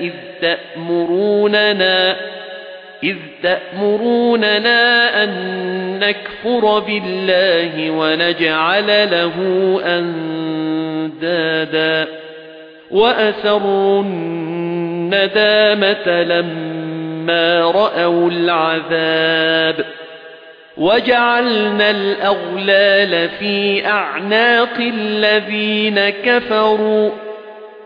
إذ تأمروننا إذ تأمروننا أن نكفر بالله ونجعل له أندادا. وأسروا الندامة لما رأوا العذاب. وجعلنا الأغلال في أعناق الذين كفروا.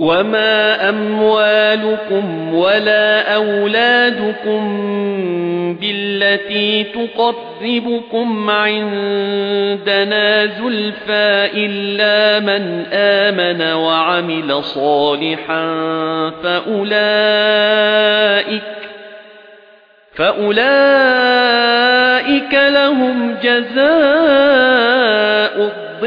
وما أموالكم ولا أولادكم بالتي تقربكم عندنا زلفى إلا من آمن وعمل صالحا فأولئك فأولئك لهم جزاء